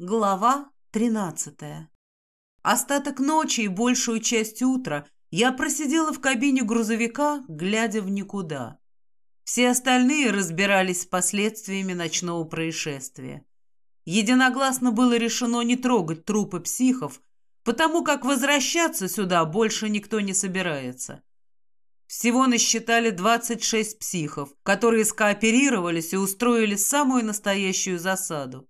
Глава тринадцатая. Остаток ночи и большую часть утра я просидела в кабине грузовика, глядя в никуда. Все остальные разбирались с последствиями ночного происшествия. Единогласно было решено не трогать трупы психов, потому как возвращаться сюда больше никто не собирается. Всего насчитали 26 психов, которые скооперировались и устроили самую настоящую засаду.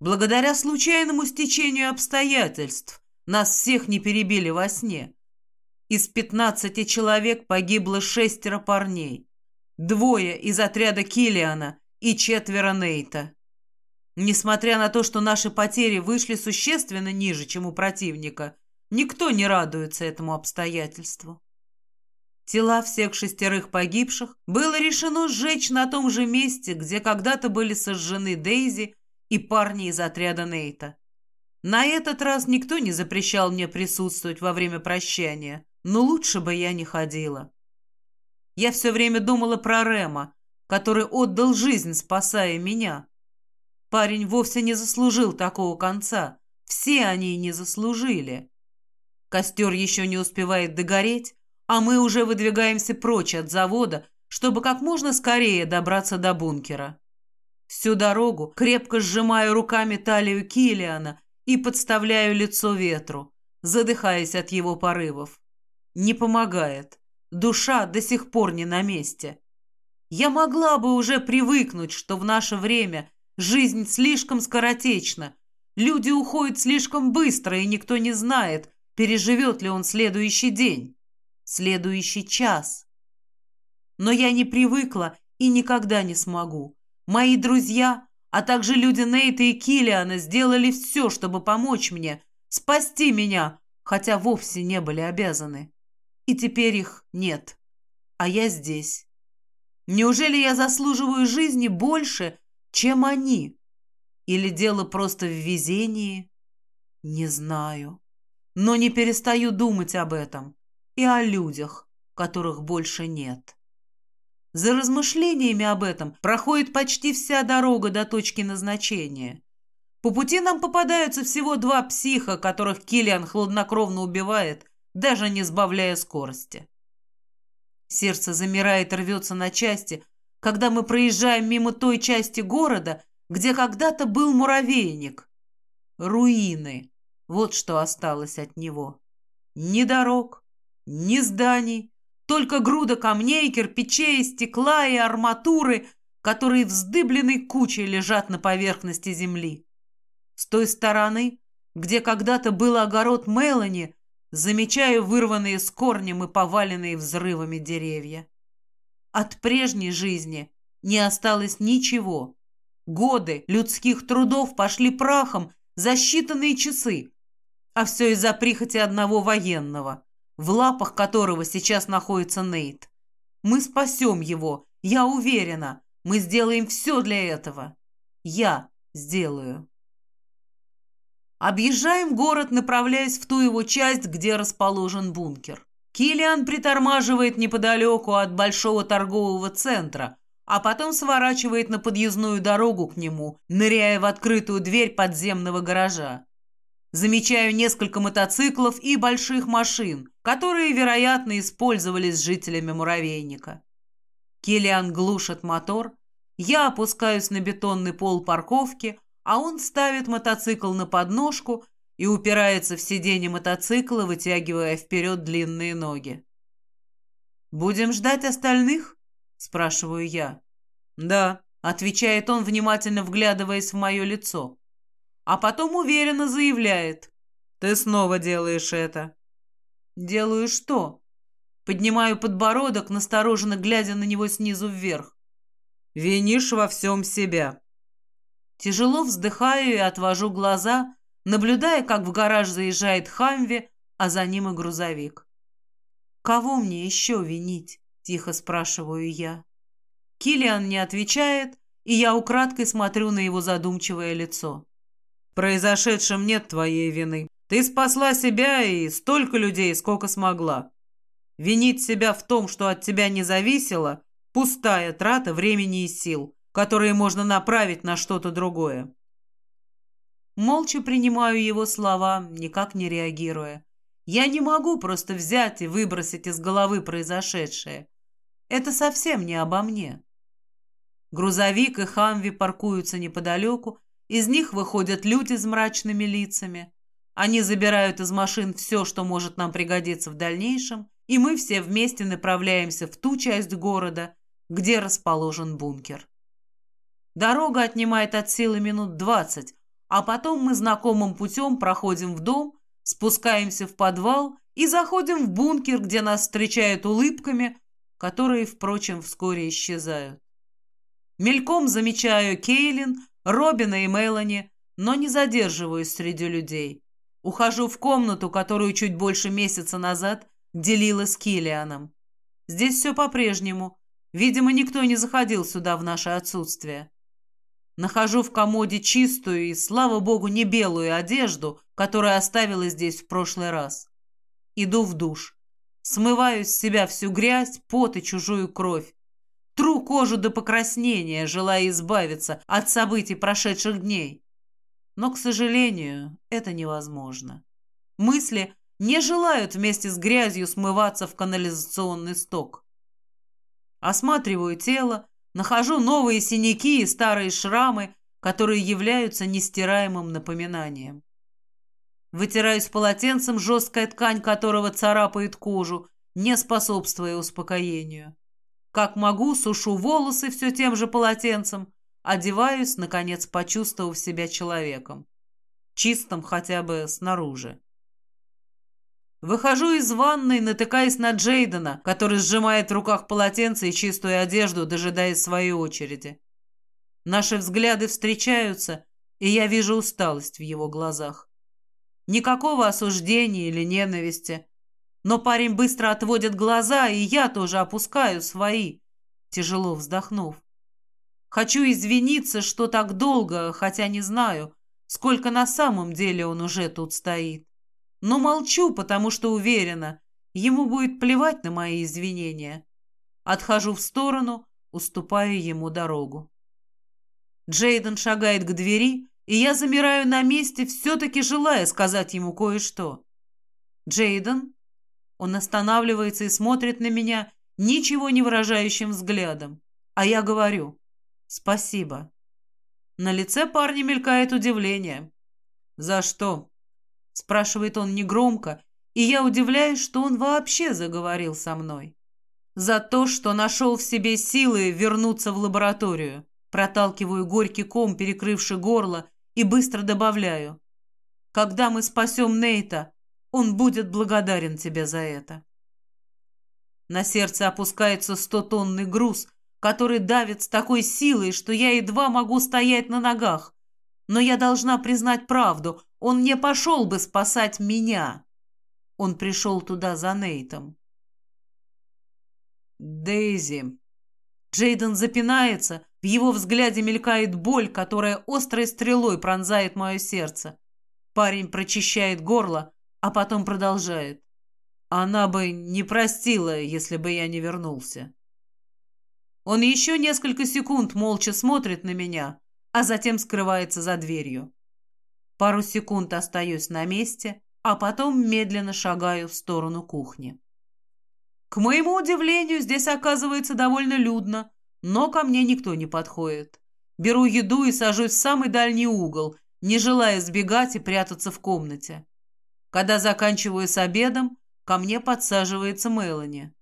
Благодаря случайному стечению обстоятельств нас всех не перебили во сне. Из пятнадцати человек погибло шестеро парней. Двое из отряда Килиана и четверо Нейта. Несмотря на то, что наши потери вышли существенно ниже, чем у противника, никто не радуется этому обстоятельству. Тела всех шестерых погибших было решено сжечь на том же месте, где когда-то были сожжены Дейзи и парни из отряда Нейта. На этот раз никто не запрещал мне присутствовать во время прощания, но лучше бы я не ходила. Я все время думала про Рема, который отдал жизнь, спасая меня. Парень вовсе не заслужил такого конца. Все они не заслужили. Костер еще не успевает догореть, а мы уже выдвигаемся прочь от завода, чтобы как можно скорее добраться до бункера. Всю дорогу крепко сжимаю руками талию Килиана и подставляю лицо ветру, задыхаясь от его порывов. Не помогает. Душа до сих пор не на месте. Я могла бы уже привыкнуть, что в наше время жизнь слишком скоротечна, люди уходят слишком быстро, и никто не знает, переживет ли он следующий день, следующий час. Но я не привыкла и никогда не смогу. Мои друзья, а также люди Нейта и Килиана сделали все, чтобы помочь мне, спасти меня, хотя вовсе не были обязаны. И теперь их нет. А я здесь. Неужели я заслуживаю жизни больше, чем они? Или дело просто в везении? Не знаю. Но не перестаю думать об этом и о людях, которых больше нет. За размышлениями об этом проходит почти вся дорога до точки назначения. По пути нам попадаются всего два психа, которых Киллиан хладнокровно убивает, даже не сбавляя скорости. Сердце замирает и рвется на части, когда мы проезжаем мимо той части города, где когда-то был муравейник. Руины. Вот что осталось от него. Ни дорог, ни зданий, только груда камней, кирпичей, стекла и арматуры, которые вздыбленной кучей лежат на поверхности земли. С той стороны, где когда-то был огород Мелани, замечаю вырванные с корнем и поваленные взрывами деревья. От прежней жизни не осталось ничего. Годы людских трудов пошли прахом за считанные часы, а все из-за прихоти одного военного – в лапах которого сейчас находится Нейт. Мы спасем его, я уверена. Мы сделаем все для этого. Я сделаю. Объезжаем город, направляясь в ту его часть, где расположен бункер. Килиан притормаживает неподалеку от большого торгового центра, а потом сворачивает на подъездную дорогу к нему, ныряя в открытую дверь подземного гаража. Замечаю несколько мотоциклов и больших машин, которые, вероятно, использовались жителями муравейника. Киллиан глушит мотор, я опускаюсь на бетонный пол парковки, а он ставит мотоцикл на подножку и упирается в сиденье мотоцикла, вытягивая вперед длинные ноги. «Будем ждать остальных?» – спрашиваю я. «Да», – отвечает он, внимательно вглядываясь в мое лицо а потом уверенно заявляет. «Ты снова делаешь это». «Делаю что?» Поднимаю подбородок, настороженно глядя на него снизу вверх. «Винишь во всем себя». Тяжело вздыхаю и отвожу глаза, наблюдая, как в гараж заезжает Хамви, а за ним и грузовик. «Кого мне еще винить?» – тихо спрашиваю я. Килиан не отвечает, и я украдкой смотрю на его задумчивое лицо произошедшем нет твоей вины. Ты спасла себя и столько людей, сколько смогла. Винить себя в том, что от тебя не зависело, пустая трата времени и сил, которые можно направить на что-то другое. Молча принимаю его слова, никак не реагируя. Я не могу просто взять и выбросить из головы произошедшее. Это совсем не обо мне. Грузовик и Хамви паркуются неподалеку, из них выходят люди с мрачными лицами. Они забирают из машин все, что может нам пригодиться в дальнейшем, и мы все вместе направляемся в ту часть города, где расположен бункер. Дорога отнимает от силы минут двадцать, а потом мы знакомым путем проходим в дом, спускаемся в подвал и заходим в бункер, где нас встречают улыбками, которые, впрочем, вскоре исчезают. Мельком замечаю Кейлин, Робина и Мелани, но не задерживаюсь среди людей. Ухожу в комнату, которую чуть больше месяца назад делила с Килианом. Здесь все по-прежнему. Видимо, никто не заходил сюда в наше отсутствие. Нахожу в комоде чистую и, слава богу, не белую одежду, которую оставила здесь в прошлый раз. Иду в душ. Смываю с себя всю грязь, пот и чужую кровь. Тру кожу до покраснения, желая избавиться от событий прошедших дней. Но, к сожалению, это невозможно. Мысли не желают вместе с грязью смываться в канализационный сток. Осматриваю тело, нахожу новые синяки и старые шрамы, которые являются нестираемым напоминанием. Вытираюсь полотенцем, жесткая ткань которого царапает кожу, не способствуя успокоению. Как могу, сушу волосы все тем же полотенцем, одеваюсь, наконец почувствовав себя человеком. Чистым хотя бы снаружи. Выхожу из ванной, натыкаясь на Джейдена, который сжимает в руках полотенце и чистую одежду, дожидаясь своей очереди. Наши взгляды встречаются, и я вижу усталость в его глазах. Никакого осуждения или ненависти. Но парень быстро отводит глаза, и я тоже опускаю свои, тяжело вздохнув. Хочу извиниться, что так долго, хотя не знаю, сколько на самом деле он уже тут стоит. Но молчу, потому что уверена, ему будет плевать на мои извинения. Отхожу в сторону, уступаю ему дорогу. Джейден шагает к двери, и я замираю на месте, все-таки желая сказать ему кое-что. «Джейден?» Он останавливается и смотрит на меня ничего не выражающим взглядом. А я говорю «Спасибо». На лице парня мелькает удивление. «За что?» Спрашивает он негромко, и я удивляюсь, что он вообще заговорил со мной. За то, что нашел в себе силы вернуться в лабораторию. Проталкиваю горький ком, перекрывший горло, и быстро добавляю. Когда мы спасем Нейта, он будет благодарен тебе за это. На сердце опускается стотонный груз, который давит с такой силой, что я едва могу стоять на ногах. Но я должна признать правду. Он не пошел бы спасать меня. Он пришел туда за Нейтом. Дейзи. Джейден запинается, в его взгляде мелькает боль, которая острой стрелой пронзает мое сердце. Парень прочищает горло, а потом продолжает. Она бы не простила, если бы я не вернулся. Он еще несколько секунд молча смотрит на меня, а затем скрывается за дверью. Пару секунд остаюсь на месте, а потом медленно шагаю в сторону кухни. К моему удивлению, здесь оказывается довольно людно, но ко мне никто не подходит. Беру еду и сажусь в самый дальний угол, не желая сбегать и прятаться в комнате. Когда заканчиваю с обедом, ко мне подсаживается Мелани.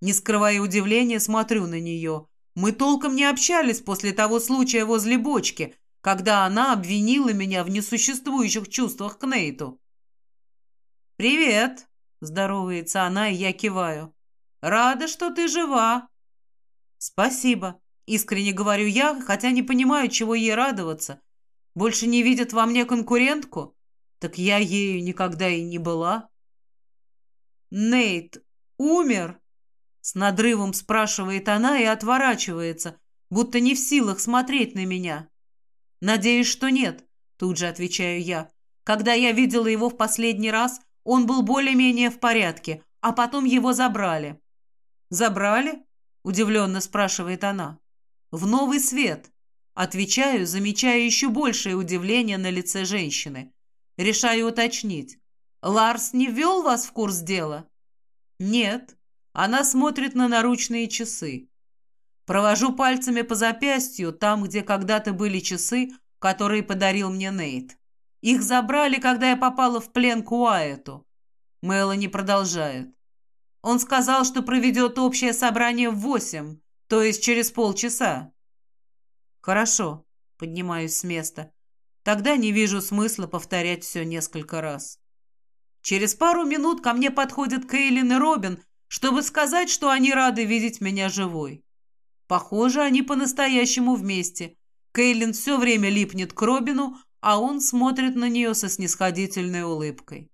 Не скрывая удивления, смотрю на нее. Мы толком не общались после того случая возле бочки, когда она обвинила меня в несуществующих чувствах к Нейту. «Привет!» – здоровается она, и я киваю. «Рада, что ты жива!» «Спасибо!» – искренне говорю я, хотя не понимаю, чего ей радоваться. Больше не видят во мне конкурентку? Так я ею никогда и не была. «Нейт умер?» С надрывом спрашивает она и отворачивается, будто не в силах смотреть на меня. «Надеюсь, что нет», тут же отвечаю я. «Когда я видела его в последний раз, он был более-менее в порядке, а потом его забрали». «Забрали?» – удивленно спрашивает она. «В новый свет. Отвечаю, замечая еще большее удивление на лице женщины. Решаю уточнить. «Ларс не ввел вас в курс дела?» «Нет». Она смотрит на наручные часы. Провожу пальцами по запястью, там, где когда-то были часы, которые подарил мне Нейт. Их забрали, когда я попала в плен к Уайту. Мелани продолжает. Он сказал, что проведет общее собрание в восемь, то есть через полчаса. Хорошо, поднимаюсь с места. Тогда не вижу смысла повторять все несколько раз. Через пару минут ко мне подходят Кейлин и Робин, чтобы сказать, что они рады видеть меня живой. Похоже, они по-настоящему вместе. Кейлин все время липнет к Робину, а он смотрит на нее со снисходительной улыбкой.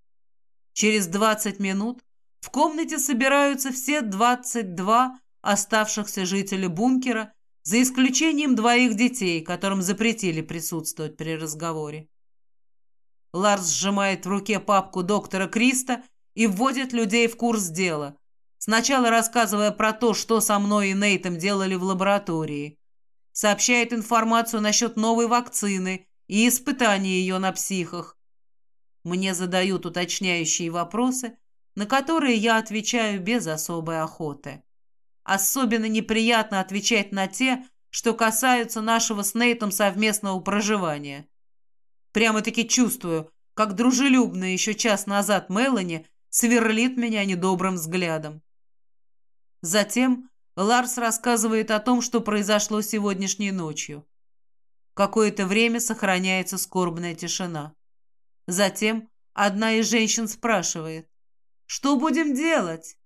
Через двадцать минут в комнате собираются все двадцать два оставшихся жителя бункера, за исключением двоих детей, которым запретили присутствовать при разговоре. Ларс сжимает в руке папку доктора Криста и вводит людей в курс дела, сначала рассказывая про то, что со мной и Нейтом делали в лаборатории. Сообщает информацию насчет новой вакцины и испытаний ее на психах. Мне задают уточняющие вопросы, на которые я отвечаю без особой охоты. Особенно неприятно отвечать на те, что касаются нашего с Нейтом совместного проживания. Прямо-таки чувствую, как дружелюбно еще час назад Мелани сверлит меня недобрым взглядом. Затем Ларс рассказывает о том, что произошло сегодняшней ночью. Какое-то время сохраняется скорбная тишина. Затем одна из женщин спрашивает, «Что будем делать?»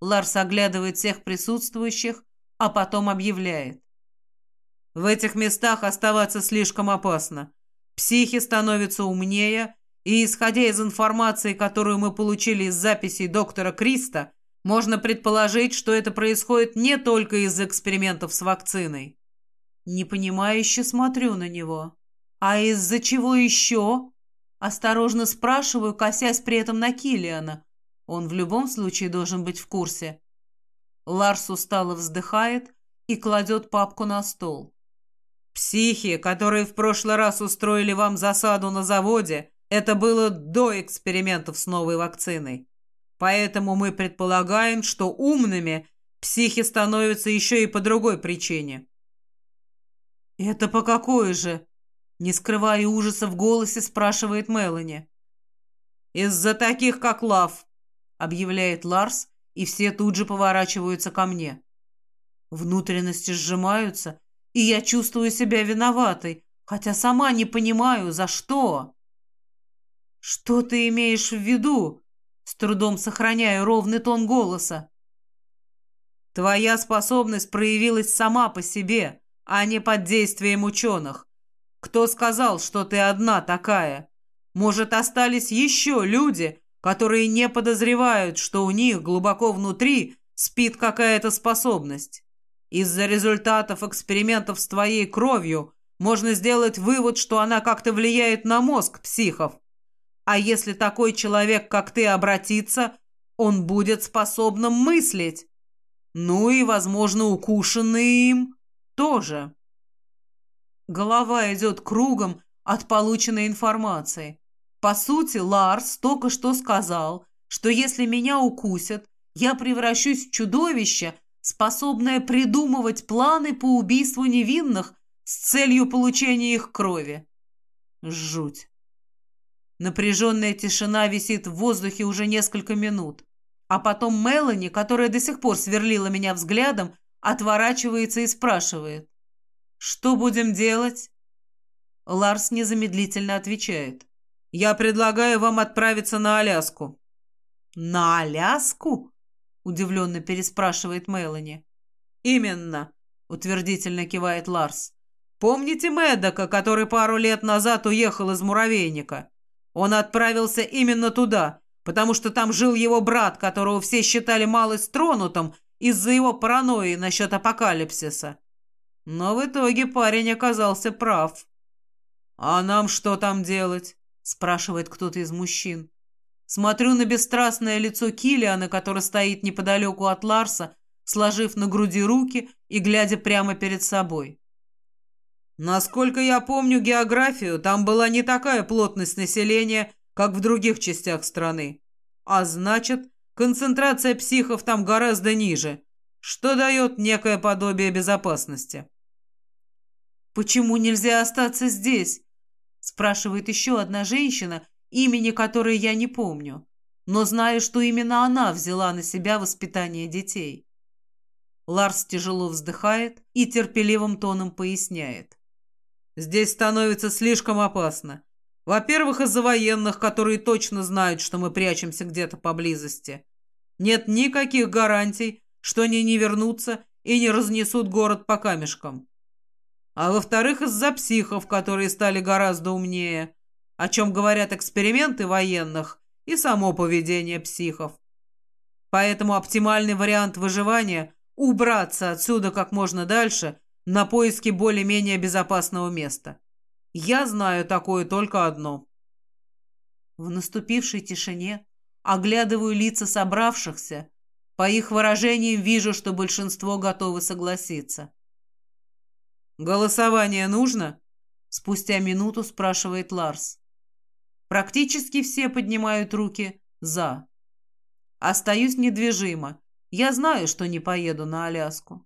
Ларс оглядывает всех присутствующих, а потом объявляет. «В этих местах оставаться слишком опасно. Психи становятся умнее, и, исходя из информации, которую мы получили из записей доктора Криста, можно предположить, что это происходит не только из-за экспериментов с вакциной. Непонимающе смотрю на него. «А из-за чего еще?» Осторожно спрашиваю, косясь при этом на Килиана. Он в любом случае должен быть в курсе. Ларс устало вздыхает и кладет папку на стол. «Психи, которые в прошлый раз устроили вам засаду на заводе, это было до экспериментов с новой вакциной. Поэтому мы предполагаем, что умными психи становятся еще и по другой причине. «Это по какой же?» Не скрывая ужаса в голосе, спрашивает Мелани. «Из-за таких, как Лав», — объявляет Ларс, и все тут же поворачиваются ко мне. Внутренности сжимаются, и я чувствую себя виноватой, хотя сама не понимаю, за что. «Что ты имеешь в виду?» С трудом сохраняю ровный тон голоса. «Твоя способность проявилась сама по себе», а не под действием ученых. Кто сказал, что ты одна такая? Может, остались еще люди, которые не подозревают, что у них глубоко внутри спит какая-то способность? Из-за результатов экспериментов с твоей кровью можно сделать вывод, что она как-то влияет на мозг психов. А если такой человек, как ты, обратится, он будет способным мыслить. Ну и, возможно, укушенный им тоже. Голова идет кругом от полученной информации. По сути, Ларс только что сказал, что если меня укусят, я превращусь в чудовище, способное придумывать планы по убийству невинных с целью получения их крови. Жуть. Напряженная тишина висит в воздухе уже несколько минут. А потом Мелани, которая до сих пор сверлила меня взглядом, отворачивается и спрашивает. «Что будем делать?» Ларс незамедлительно отвечает. «Я предлагаю вам отправиться на Аляску». «На Аляску?» — удивленно переспрашивает Мелани. «Именно», — утвердительно кивает Ларс. «Помните Мэддока, который пару лет назад уехал из муравейника? Он отправился именно туда, потому что там жил его брат, которого все считали малость тронутым из-за его паранойи насчет апокалипсиса. Но в итоге парень оказался прав. «А нам что там делать?» – спрашивает кто-то из мужчин. Смотрю на бесстрастное лицо Килиана, который стоит неподалеку от Ларса, сложив на груди руки и глядя прямо перед собой. Насколько я помню географию, там была не такая плотность населения, как в других частях страны. А значит, концентрация психов там гораздо ниже, что дает некое подобие безопасности. «Почему нельзя остаться здесь?» Спрашивает еще одна женщина, имени которой я не помню, но знаю, что именно она взяла на себя воспитание детей. Ларс тяжело вздыхает и терпеливым тоном поясняет. «Здесь становится слишком опасно. Во-первых, из-за военных, которые точно знают, что мы прячемся где-то поблизости. Нет никаких гарантий, что они не вернутся и не разнесут город по камешкам. А во-вторых, из-за психов, которые стали гораздо умнее, о чем говорят эксперименты военных и само поведение психов. Поэтому оптимальный вариант выживания – убраться отсюда как можно дальше на поиски более-менее безопасного места. Я знаю такое только одно. В наступившей тишине оглядываю лица собравшихся. По их выражениям вижу, что большинство готовы согласиться. «Голосование нужно?» Спустя минуту спрашивает Ларс. Практически все поднимают руки «за». Остаюсь недвижимо. Я знаю, что не поеду на Аляску.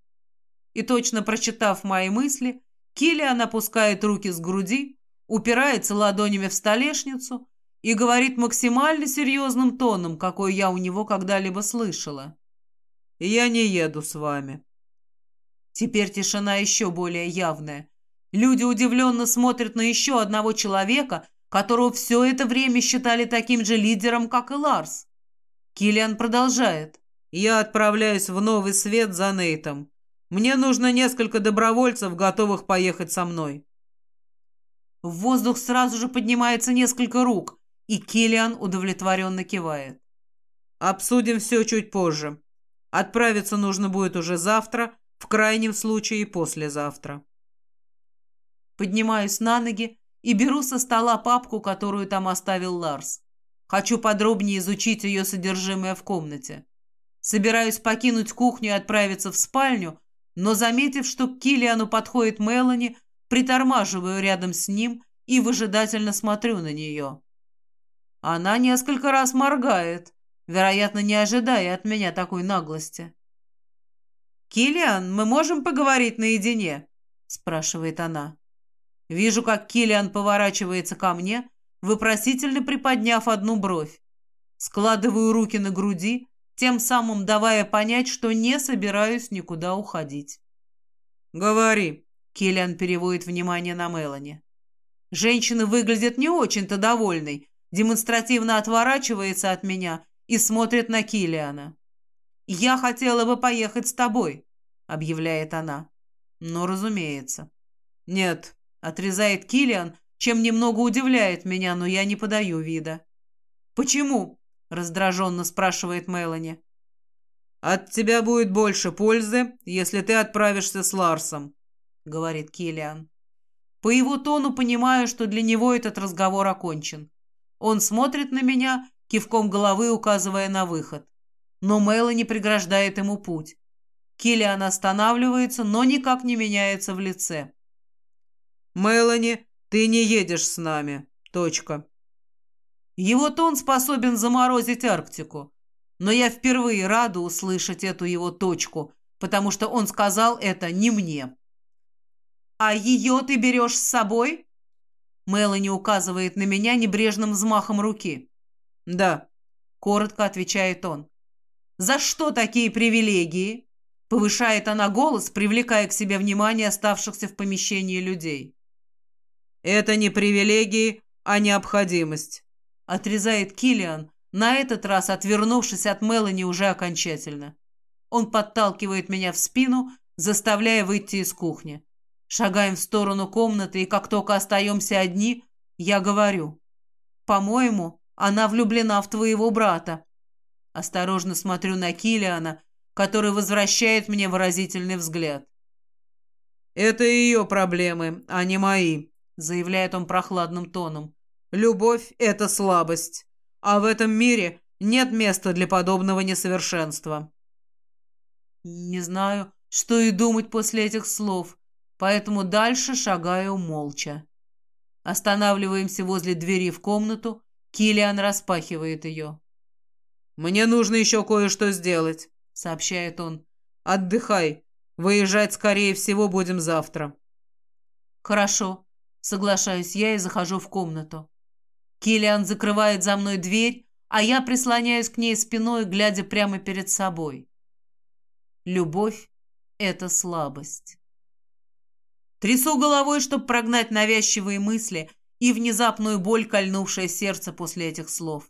И точно прочитав мои мысли, Киллиан опускает руки с груди, упирается ладонями в столешницу и говорит максимально серьезным тоном, какой я у него когда-либо слышала. «Я не еду с вами». Теперь тишина еще более явная. Люди удивленно смотрят на еще одного человека, которого все это время считали таким же лидером, как и Ларс. Киллиан продолжает. «Я отправляюсь в новый свет за Нейтом. Мне нужно несколько добровольцев, готовых поехать со мной». В воздух сразу же поднимается несколько рук, и Киллиан удовлетворенно кивает. «Обсудим все чуть позже. Отправиться нужно будет уже завтра, в крайнем случае послезавтра». Поднимаюсь на ноги и беру со стола папку, которую там оставил Ларс. Хочу подробнее изучить ее содержимое в комнате. Собираюсь покинуть кухню и отправиться в спальню, но, заметив, что к Киллиану подходит Мелани, притормаживаю рядом с ним и выжидательно смотрю на нее. Она несколько раз моргает, вероятно, не ожидая от меня такой наглости. «Киллиан, мы можем поговорить наедине?» – спрашивает она. Вижу, как Киллиан поворачивается ко мне, вопросительно приподняв одну бровь. Складываю руки на груди тем самым давая понять, что не собираюсь никуда уходить. «Говори», — Киллиан переводит внимание на Мелани. Женщина выглядит не очень-то довольной, демонстративно отворачивается от меня и смотрит на Киллиана. «Я хотела бы поехать с тобой», — объявляет она. «Но, разумеется». «Нет», — отрезает Киллиан, чем немного удивляет меня, но я не подаю вида. «Почему?» — раздраженно спрашивает Мелани. «От тебя будет больше пользы, если ты отправишься с Ларсом», — говорит Киллиан. По его тону понимаю, что для него этот разговор окончен. Он смотрит на меня, кивком головы указывая на выход. Но Мелани преграждает ему путь. Киллиан останавливается, но никак не меняется в лице. «Мелани, ты не едешь с нами. Точка». Его тон способен заморозить Арктику. Но я впервые рада услышать эту его точку, потому что он сказал это не мне. «А ее ты берешь с собой?» Мелани указывает на меня небрежным взмахом руки. «Да», — коротко отвечает он. «За что такие привилегии?» Повышает она голос, привлекая к себе внимание оставшихся в помещении людей. «Это не привилегии, а необходимость отрезает Килиан, на этот раз отвернувшись от Мелани уже окончательно. Он подталкивает меня в спину, заставляя выйти из кухни. Шагаем в сторону комнаты, и как только остаемся одни, я говорю. «По-моему, она влюблена в твоего брата». Осторожно смотрю на Килиана, который возвращает мне выразительный взгляд. «Это ее проблемы, а не мои», — заявляет он прохладным тоном. Любовь — это слабость, а в этом мире нет места для подобного несовершенства. Не знаю, что и думать после этих слов. поэтому дальше шагаю молча. Останавливаемся возле двери в комнату, Килиан распахивает ее. «Мне нужно еще кое-что сделать», — сообщает он. «Отдыхай. Выезжать, скорее всего, будем завтра». «Хорошо», — соглашаюсь я и захожу в комнату. Килиан закрывает за мной дверь, а я прислоняюсь к ней спиной, глядя прямо перед собой. Любовь — это слабость. Трясу головой, чтобы прогнать навязчивые мысли и внезапную боль, кольнувшее сердце после этих слов.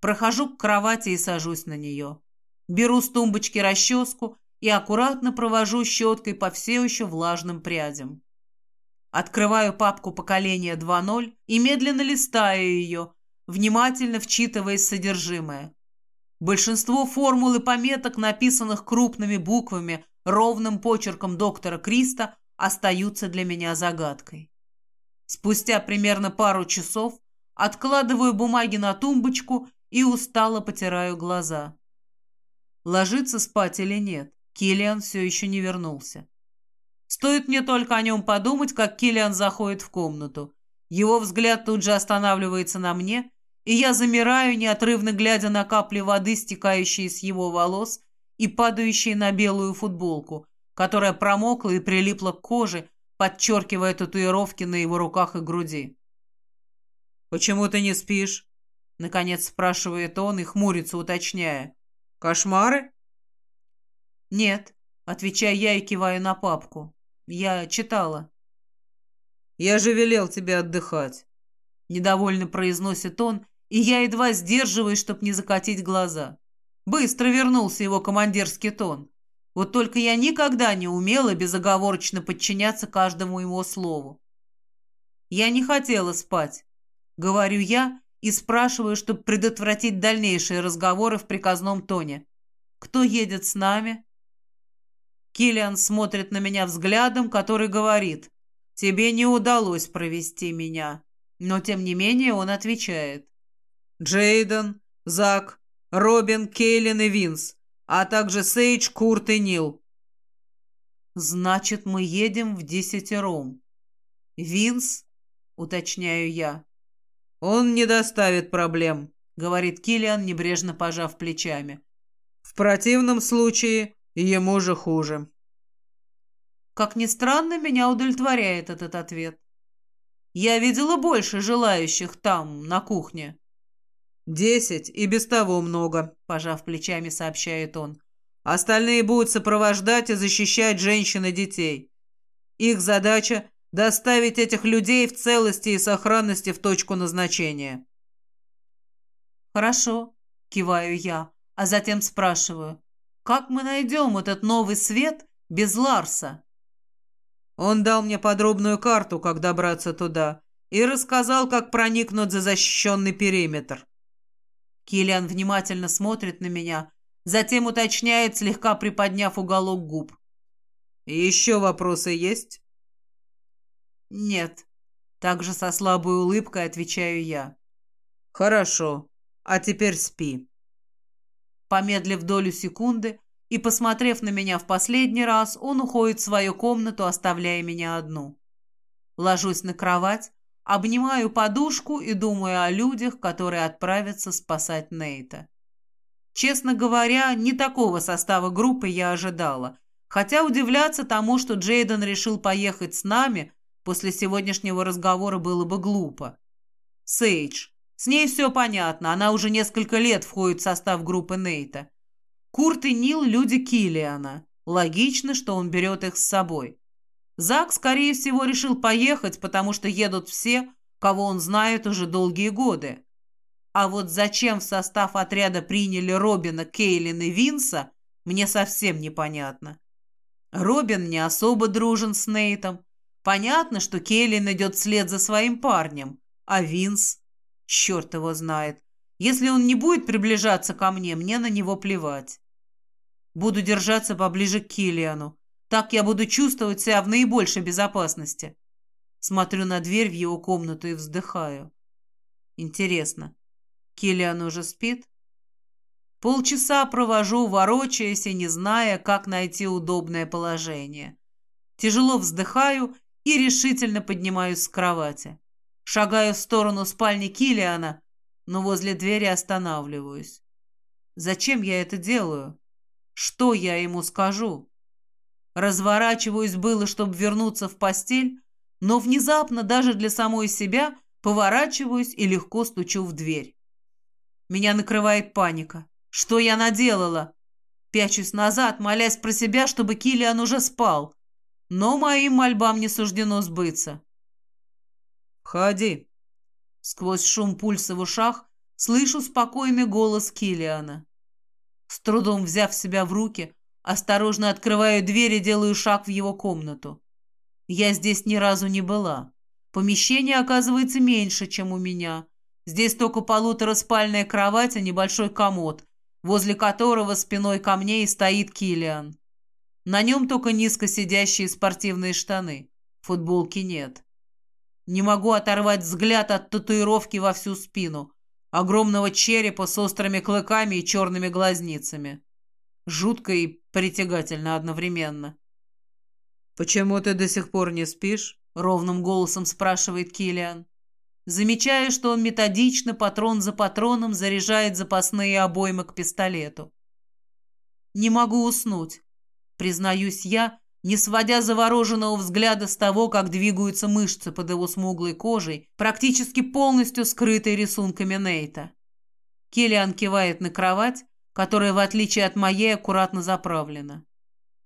Прохожу к кровати и сажусь на нее. Беру с тумбочки расческу и аккуратно провожу щеткой по все еще влажным прядям. Открываю папку поколения 2.0 и медленно листаю ее, внимательно вчитываясь содержимое. Большинство формул и пометок, написанных крупными буквами, ровным почерком доктора Криста, остаются для меня загадкой. Спустя примерно пару часов откладываю бумаги на тумбочку и устало потираю глаза. Ложиться спать или нет? Киллиан все еще не вернулся. Стоит мне только о нем подумать, как Киллиан заходит в комнату. Его взгляд тут же останавливается на мне, и я замираю, неотрывно глядя на капли воды, стекающие с его волос и падающие на белую футболку, которая промокла и прилипла к коже, подчеркивая татуировки на его руках и груди. «Почему ты не спишь?» — наконец спрашивает он и хмурится, уточняя. «Кошмары?» «Нет», — отвечаю я и киваю на папку. «Я читала». «Я же велел тебе отдыхать», — недовольно произносит он, и я едва сдерживаюсь, чтобы не закатить глаза. Быстро вернулся его командирский тон. Вот только я никогда не умела безоговорочно подчиняться каждому его слову. Я не хотела спать, говорю я и спрашиваю, чтобы предотвратить дальнейшие разговоры в приказном тоне. Кто едет с нами? Киллиан смотрит на меня взглядом, который говорит, «Тебе не удалось провести меня». Но, тем не менее, он отвечает. «Джейден, Зак, Робин, Кейлин и Винс а также Сейдж, Курт и Нил. Значит, мы едем в десятером. Винс, уточняю я. Он не доставит проблем, говорит Килиан, небрежно пожав плечами. В противном случае ему же хуже. Как ни странно, меня удовлетворяет этот ответ. Я видела больше желающих там, на кухне. «Десять, и без того много», – пожав плечами, сообщает он. «Остальные будут сопровождать и защищать женщин и детей. Их задача – доставить этих людей в целости и сохранности в точку назначения». «Хорошо», – киваю я, а затем спрашиваю, «как мы найдем этот новый свет без Ларса?» Он дал мне подробную карту, как добраться туда, и рассказал, как проникнуть за защищенный периметр. Киллиан внимательно смотрит на меня, затем уточняет, слегка приподняв уголок губ. «Еще вопросы есть?» «Нет», — также со слабой улыбкой отвечаю я. «Хорошо, а теперь спи». Помедлив долю секунды и посмотрев на меня в последний раз, он уходит в свою комнату, оставляя меня одну. Ложусь на кровать, Обнимаю подушку и думаю о людях, которые отправятся спасать Нейта. Честно говоря, не такого состава группы я ожидала. Хотя удивляться тому, что Джейден решил поехать с нами, после сегодняшнего разговора было бы глупо. Сейдж. С ней все понятно, она уже несколько лет входит в состав группы Нейта. Курт и Нил – люди Киллиана. Логично, что он берет их с собой. Зак, скорее всего, решил поехать, потому что едут все, кого он знает уже долгие годы. А вот зачем в состав отряда приняли Робина, Кейлин и Винса, мне совсем непонятно. Робин не особо дружен с Нейтом. Понятно, что Кейлин идет вслед за своим парнем. А Винс? Черт его знает. Если он не будет приближаться ко мне, мне на него плевать. Буду держаться поближе к Киллиану. Так я буду чувствовать себя в наибольшей безопасности. Смотрю на дверь в его комнату и вздыхаю. Интересно, Киллиан уже спит? Полчаса провожу, ворочаясь и не зная, как найти удобное положение. Тяжело вздыхаю и решительно поднимаюсь с кровати. Шагаю в сторону спальни Килиана, но возле двери останавливаюсь. Зачем я это делаю? Что я ему скажу? Разворачиваюсь было, чтобы вернуться в постель, но внезапно даже для самой себя поворачиваюсь и легко стучу в дверь. Меня накрывает паника. Что я наделала? Пячусь назад, молясь про себя, чтобы Килиан уже спал. Но моим мольбам не суждено сбыться. «Входи!» Сквозь шум пульса в ушах слышу спокойный голос Килиана. С трудом взяв себя в руки, осторожно открываю дверь и делаю шаг в его комнату. Я здесь ни разу не была. Помещение оказывается меньше, чем у меня. Здесь только полутораспальная кровать и небольшой комод, возле которого спиной ко мне и стоит Килиан. На нем только низко сидящие спортивные штаны. Футболки нет. Не могу оторвать взгляд от татуировки во всю спину, огромного черепа с острыми клыками и черными глазницами. Жутко и притягательно одновременно. «Почему ты до сих пор не спишь?» — ровным голосом спрашивает Килиан. Замечаю, что он методично, патрон за патроном, заряжает запасные обоймы к пистолету. «Не могу уснуть», — признаюсь я, не сводя завороженного взгляда с того, как двигаются мышцы под его смуглой кожей, практически полностью скрытой рисунками Нейта. Киллиан кивает на кровать, которая, в отличие от моей, аккуратно заправлена.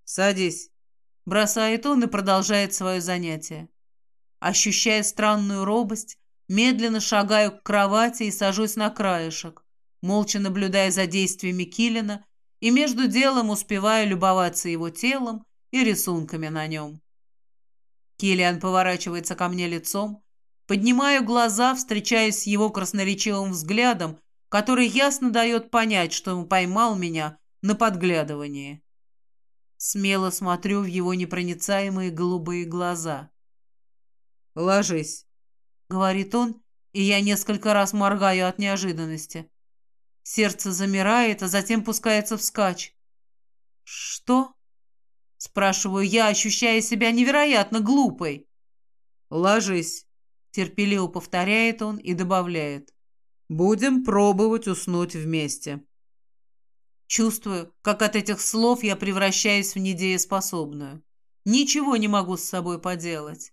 «Садись», — бросает он и продолжает свое занятие. Ощущая странную робость, медленно шагаю к кровати и сажусь на краешек, молча наблюдая за действиями Киллина и между делом успеваю любоваться его телом и рисунками на нем. Киллиан поворачивается ко мне лицом, поднимаю глаза, встречаясь с его красноречивым взглядом, который ясно дает понять, что он поймал меня на подглядывании. Смело смотрю в его непроницаемые голубые глаза. «Ложись», — говорит он, и я несколько раз моргаю от неожиданности. Сердце замирает, а затем пускается вскачь. «Что?» Спрашиваю я, ощущая себя невероятно глупой. «Ложись», — терпеливо повторяет он и добавляет. «Будем пробовать уснуть вместе». Чувствую, как от этих слов я превращаюсь в недееспособную. Ничего не могу с собой поделать.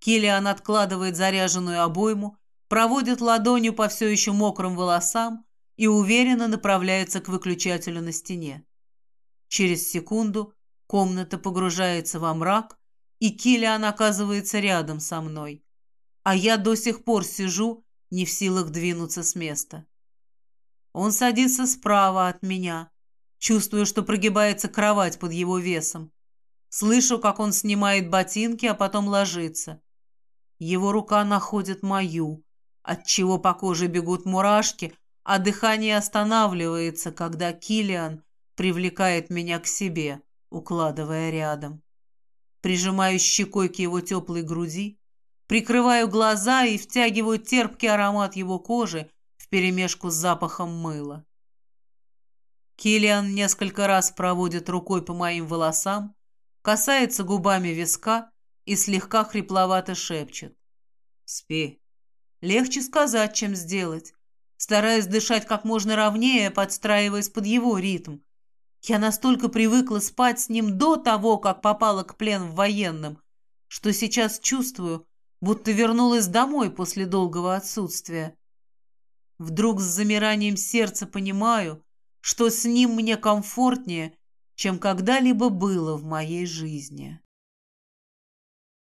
Киллиан откладывает заряженную обойму, проводит ладонью по все еще мокрым волосам и уверенно направляется к выключателю на стене. Через секунду Комната погружается во мрак, и Килиан оказывается рядом со мной. А я до сих пор сижу, не в силах двинуться с места. Он садится справа от меня. Чувствую, что прогибается кровать под его весом. Слышу, как он снимает ботинки, а потом ложится. Его рука находит мою, отчего по коже бегут мурашки, а дыхание останавливается, когда Килиан привлекает меня к себе укладывая рядом. Прижимаю щекой к его теплой груди, прикрываю глаза и втягиваю терпкий аромат его кожи вперемешку с запахом мыла. Килиан несколько раз проводит рукой по моим волосам, касается губами виска и слегка хрипловато шепчет. «Спи». Легче сказать, чем сделать. Стараюсь дышать как можно ровнее, подстраиваясь под его ритм, я настолько привыкла спать с ним до того, как попала к плен в военном, что сейчас чувствую, будто вернулась домой после долгого отсутствия. Вдруг с замиранием сердца понимаю, что с ним мне комфортнее, чем когда-либо было в моей жизни.